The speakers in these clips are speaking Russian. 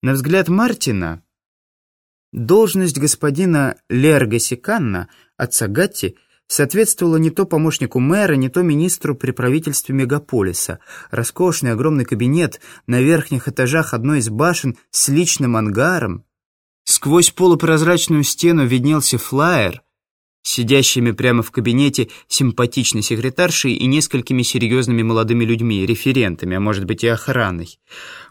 На взгляд Мартина, должность господина Лерга Сиканна, отца Гатти, соответствовала не то помощнику мэра, не то министру при правительстве мегаполиса. Роскошный огромный кабинет на верхних этажах одной из башен с личным ангаром. Сквозь полупрозрачную стену виднелся флаер — сидящими прямо в кабинете симпатичной секретаршей и несколькими серьезными молодыми людьми, референтами, а может быть и охраной.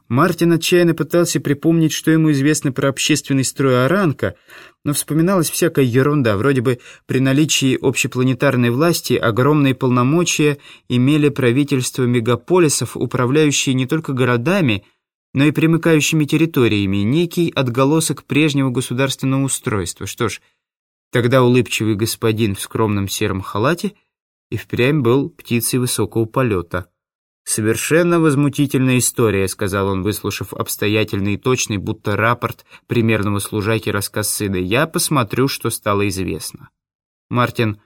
Мартин отчаянно пытался припомнить, что ему известно про общественный строй Аранка, но вспоминалась всякая ерунда, вроде бы при наличии общепланетарной власти огромные полномочия имели правительства мегаполисов, управляющие не только городами, но и примыкающими территориями, некий отголосок прежнего государственного устройства. Что ж, Тогда улыбчивый господин в скромном сером халате и впрямь был птицей высокого полета. «Совершенно возмутительная история», — сказал он, выслушав обстоятельный и точный, будто рапорт примерного служаки рассказ сына. «Я посмотрю, что стало известно». Мартин,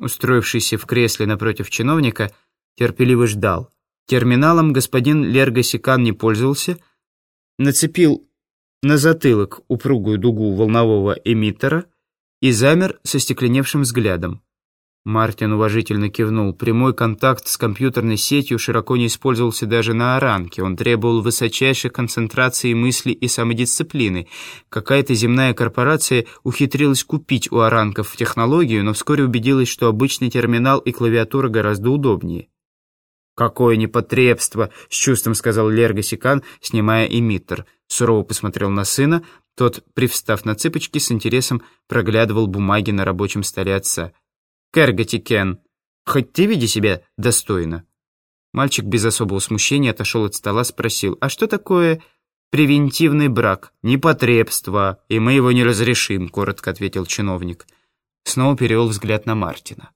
устроившийся в кресле напротив чиновника, терпеливо ждал. Терминалом господин Лергосикан не пользовался, нацепил на затылок упругую дугу волнового эмиттера — и замер со стекленевшим взглядом. Мартин уважительно кивнул. Прямой контакт с компьютерной сетью широко не использовался даже на Оранке. Он требовал высочайшей концентрации мысли и самодисциплины. Какая-то земная корпорация ухитрилась купить у Оранков технологию, но вскоре убедилась, что обычный терминал и клавиатура гораздо удобнее. «Какое непотребство!» — с чувством сказал Лерго Сикан, снимая эмиттер. Сурово посмотрел на сына, тот, привстав на цыпочки, с интересом проглядывал бумаги на рабочем столе отца. «Кэргати, Кен, хоть ты веди себя достойно». Мальчик без особого смущения отошел от стола, спросил, «А что такое превентивный брак?» «Непотребство, и мы его не разрешим», — коротко ответил чиновник. Снова перевел взгляд на Мартина.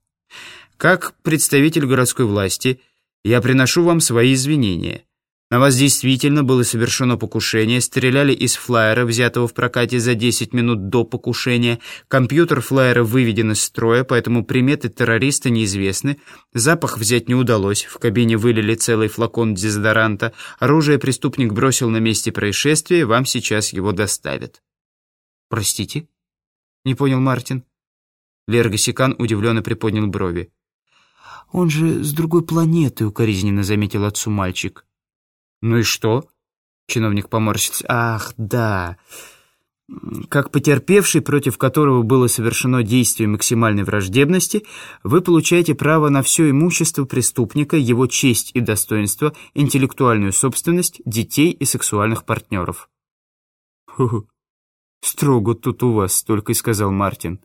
«Как представитель городской власти, я приношу вам свои извинения». На вас действительно было совершено покушение, стреляли из флайера, взятого в прокате за 10 минут до покушения. Компьютер флайера выведен из строя, поэтому приметы террориста неизвестны. Запах взять не удалось, в кабине вылили целый флакон дезодоранта. Оружие преступник бросил на месте происшествия, вам сейчас его доставят. «Простите?» — не понял Мартин. Лерго Сикан удивленно приподнял брови. «Он же с другой планеты», — укоризненно заметил отцу мальчик. «Ну и что?» Чиновник поморщился. «Ах, да. Как потерпевший, против которого было совершено действие максимальной враждебности, вы получаете право на все имущество преступника, его честь и достоинство, интеллектуальную собственность, детей и сексуальных партнеров». «Ху -ху. «Строго тут у вас», — только и сказал Мартин.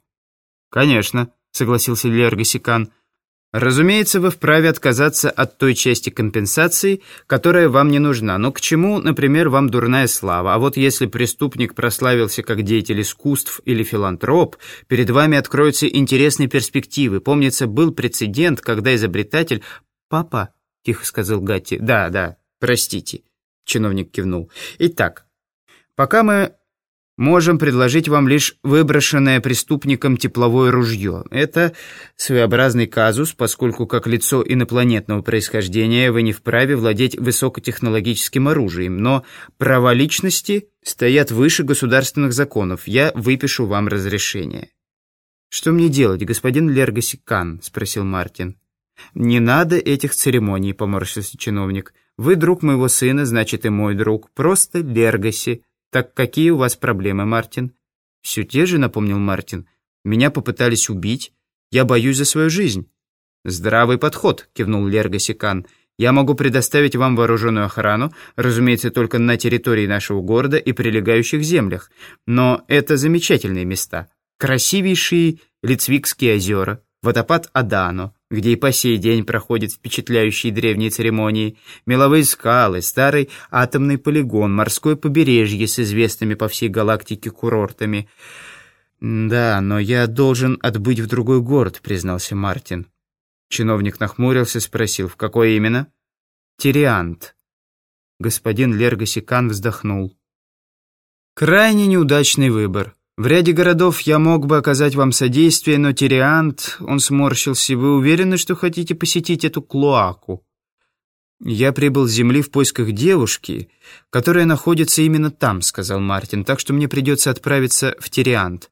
«Конечно», — согласился Лерго Сикан, — Разумеется, вы вправе отказаться от той части компенсации, которая вам не нужна. Но к чему, например, вам дурная слава? А вот если преступник прославился как деятель искусств или филантроп, перед вами откроются интересные перспективы. Помнится, был прецедент, когда изобретатель... «Папа», — тихо сказал Гатти. «Да, да, простите», — чиновник кивнул. «Итак, пока мы можем предложить вам лишь выброшенное преступником тепловое ружье. Это своеобразный казус, поскольку как лицо инопланетного происхождения вы не вправе владеть высокотехнологическим оружием, но права личности стоят выше государственных законов. Я выпишу вам разрешение. «Что мне делать, господин Лергосикан?» — спросил Мартин. «Не надо этих церемоний», — поморщился чиновник. «Вы друг моего сына, значит, и мой друг. Просто Лергаси. «Так какие у вас проблемы, Мартин?» «Все те же», — напомнил Мартин. «Меня попытались убить. Я боюсь за свою жизнь». «Здравый подход», — кивнул Лерго Сикан. «Я могу предоставить вам вооруженную охрану, разумеется, только на территории нашего города и прилегающих землях. Но это замечательные места. Красивейшие Лицвикские озера, водопад Адано, где и по сей день проходят впечатляющие древние церемонии, меловые скалы, старый атомный полигон, морское побережье с известными по всей галактике курортами. «Да, но я должен отбыть в другой город», — признался Мартин. Чиновник нахмурился, спросил, в какой именно? «Тириант». Господин Лергосикан вздохнул. «Крайне неудачный выбор. В ряде городов я мог бы оказать вам содействие, но Тириант, он сморщился, вы уверены, что хотите посетить эту клоаку? «Я прибыл с земли в поисках девушки, которая находится именно там», — сказал Мартин, «так что мне придется отправиться в Тириант.